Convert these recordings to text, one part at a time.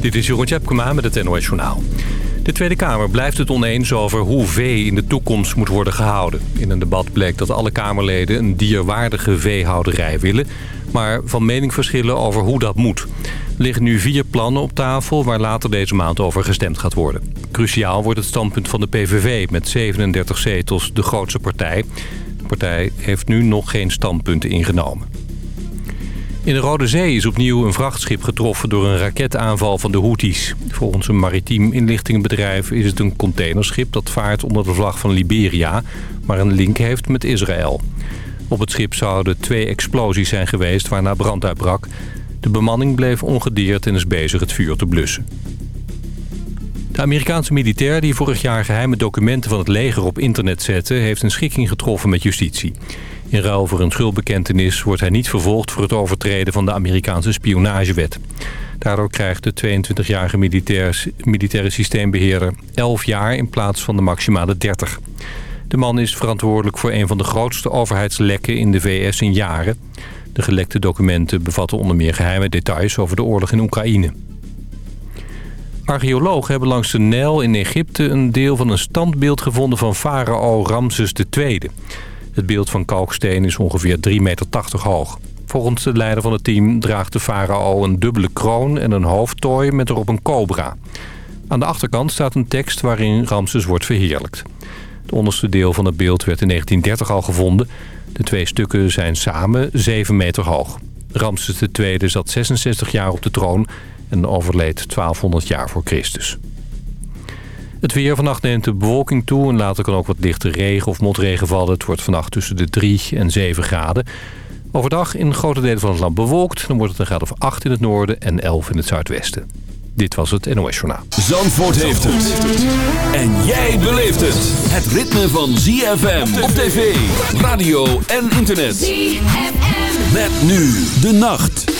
Dit is Jeroen Tjepkema met het NOS Journaal. De Tweede Kamer blijft het oneens over hoe vee in de toekomst moet worden gehouden. In een debat bleek dat alle Kamerleden een dierwaardige veehouderij willen... maar van mening verschillen over hoe dat moet. Er liggen nu vier plannen op tafel waar later deze maand over gestemd gaat worden. Cruciaal wordt het standpunt van de PVV met 37 zetels de grootste partij. De partij heeft nu nog geen standpunten ingenomen. In de Rode Zee is opnieuw een vrachtschip getroffen door een raketaanval van de Houthis. Volgens een maritiem inlichtingenbedrijf is het een containerschip dat vaart onder de vlag van Liberia, maar een link heeft met Israël. Op het schip zouden twee explosies zijn geweest waarna brand uitbrak. De bemanning bleef ongedeerd en is bezig het vuur te blussen. De Amerikaanse militair die vorig jaar geheime documenten van het leger op internet zette... heeft een schikking getroffen met justitie. In ruil voor een schuldbekentenis wordt hij niet vervolgd voor het overtreden van de Amerikaanse spionagewet. Daardoor krijgt de 22-jarige militaire systeembeheerder 11 jaar in plaats van de maximale 30. De man is verantwoordelijk voor een van de grootste overheidslekken in de VS in jaren. De gelekte documenten bevatten onder meer geheime details over de oorlog in Oekraïne. Archeologen hebben langs de Nijl in Egypte een deel van een standbeeld gevonden van farao Ramses II. Het beeld van kalksteen is ongeveer 3,80 meter hoog. Volgens de leider van het team draagt de farao een dubbele kroon en een hoofdtooi met erop een cobra. Aan de achterkant staat een tekst waarin Ramses wordt verheerlijkt. Het onderste deel van het beeld werd in 1930 al gevonden. De twee stukken zijn samen 7 meter hoog. Ramses II zat 66 jaar op de troon en overleed 1200 jaar voor Christus. Het weer vannacht neemt de bewolking toe en later kan ook wat lichte regen of motregen vallen. Het wordt vannacht tussen de 3 en 7 graden. Overdag in grote delen van het land bewolkt. Dan wordt het een graad of 8 in het noorden en 11 in het zuidwesten. Dit was het NOS Journaal. Zandvoort heeft het. En jij beleeft het. Het ritme van ZFM op tv, radio en internet. ZFM. Met nu de nacht.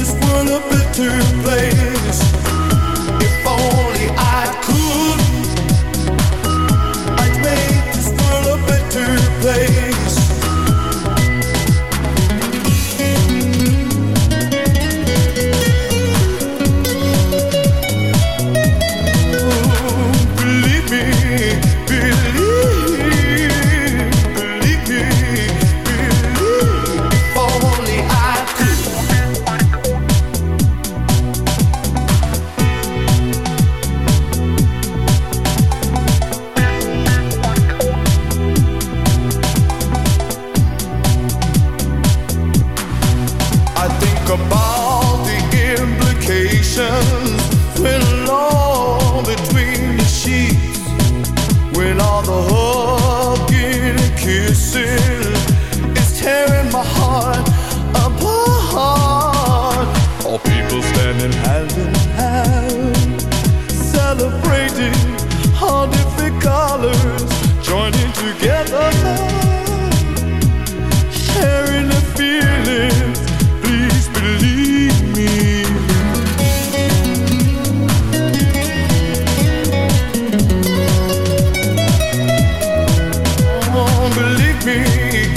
this world a better place. me.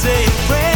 Say it.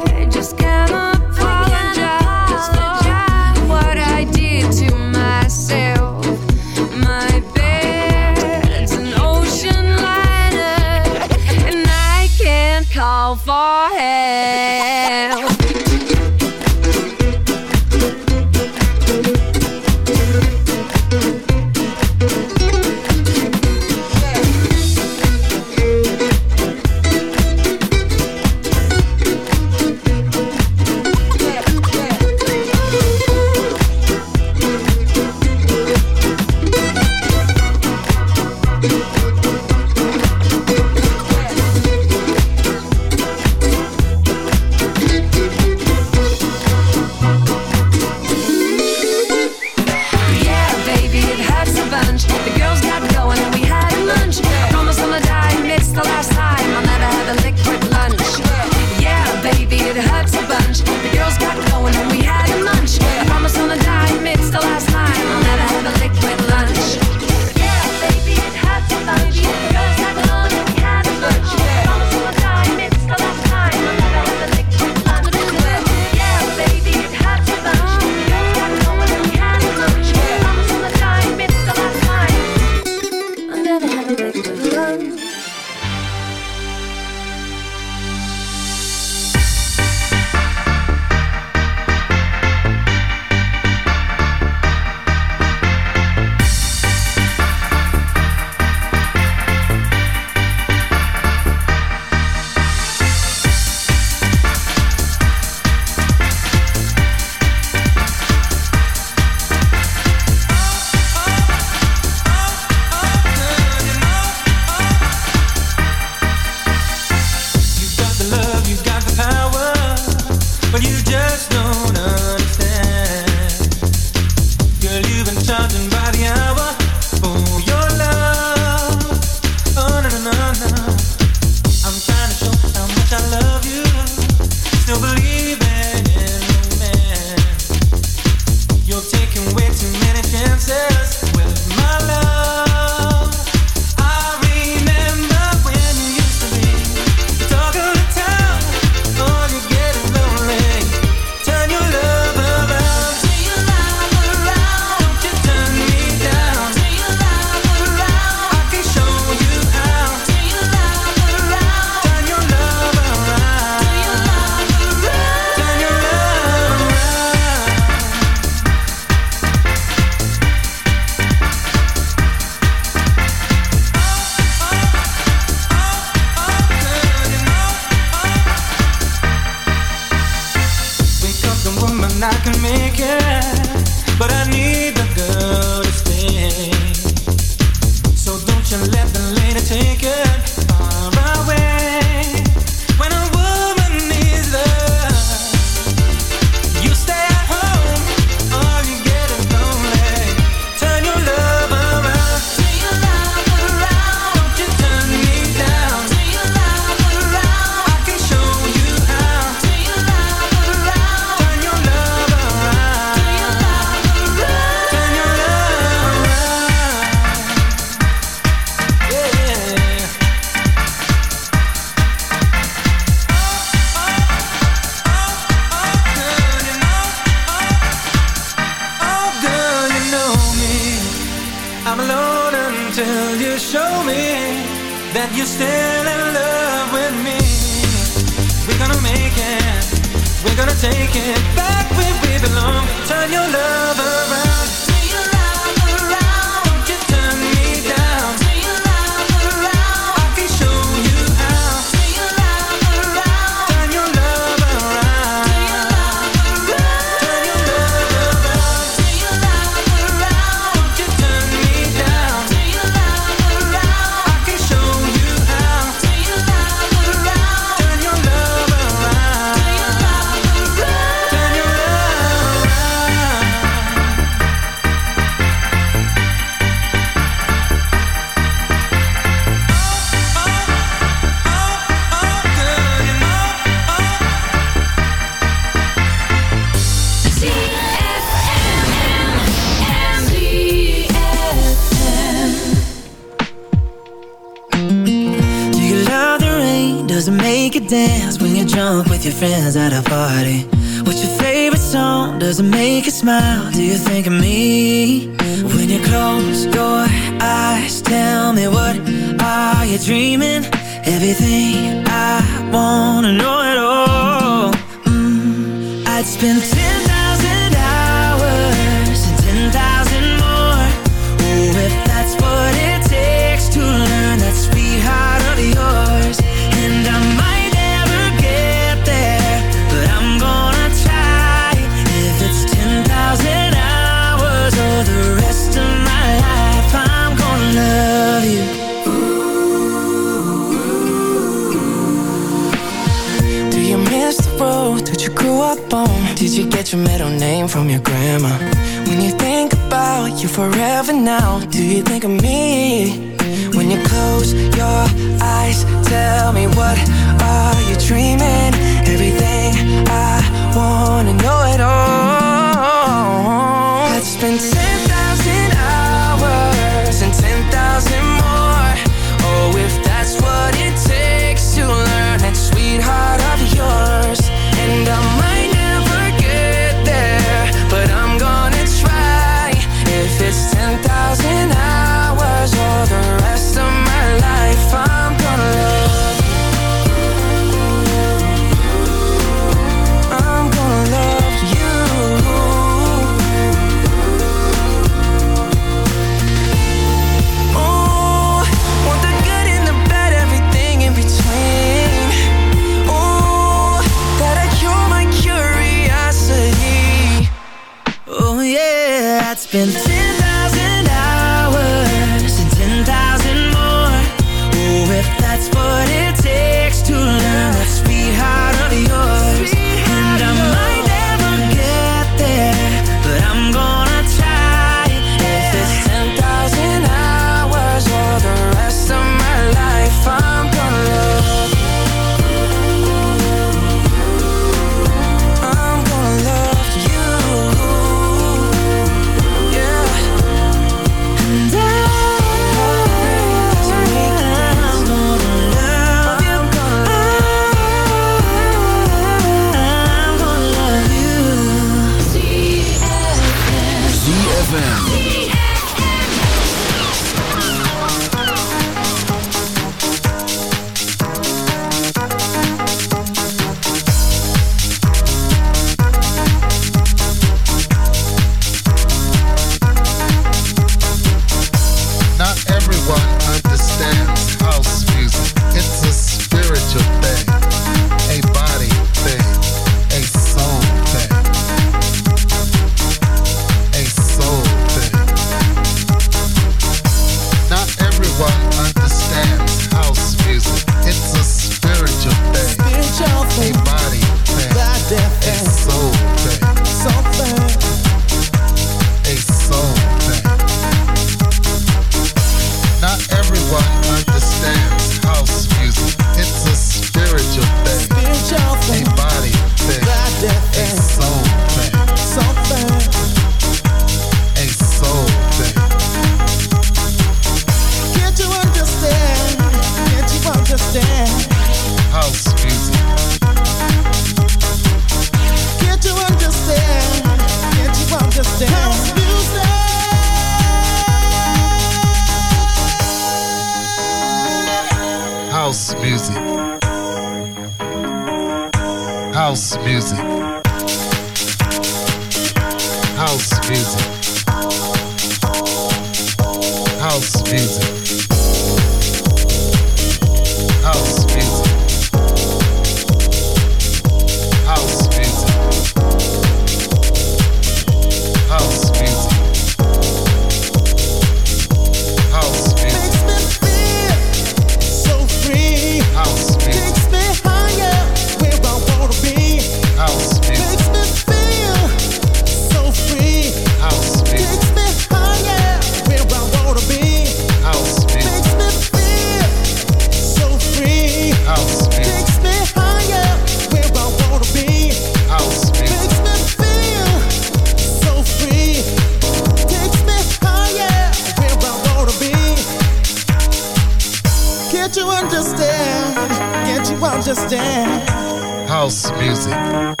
Music.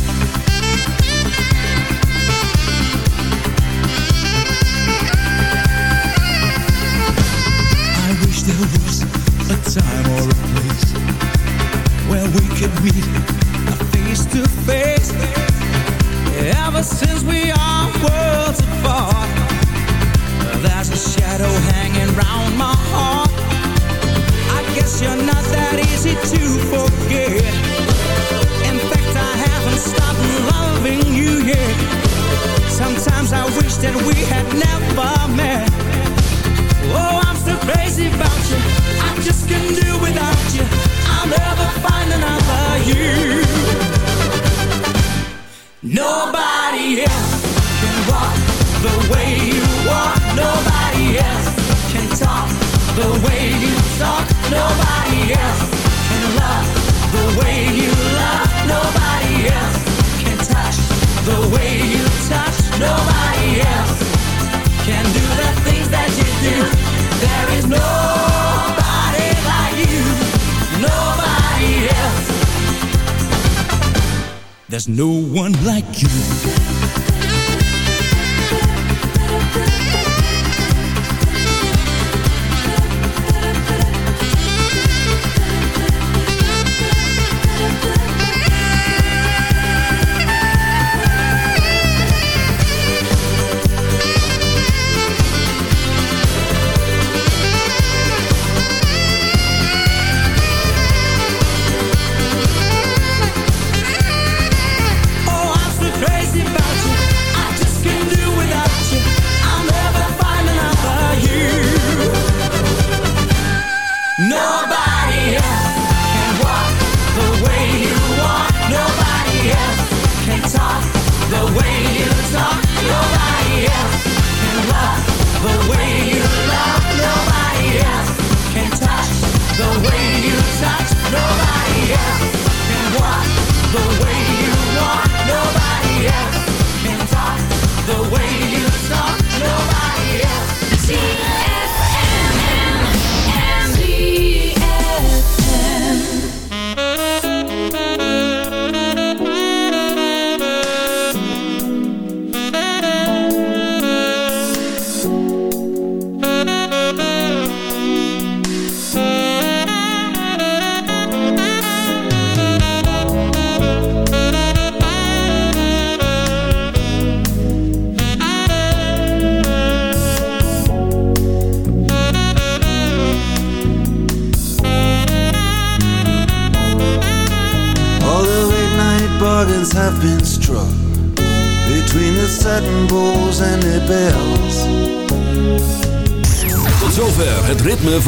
you.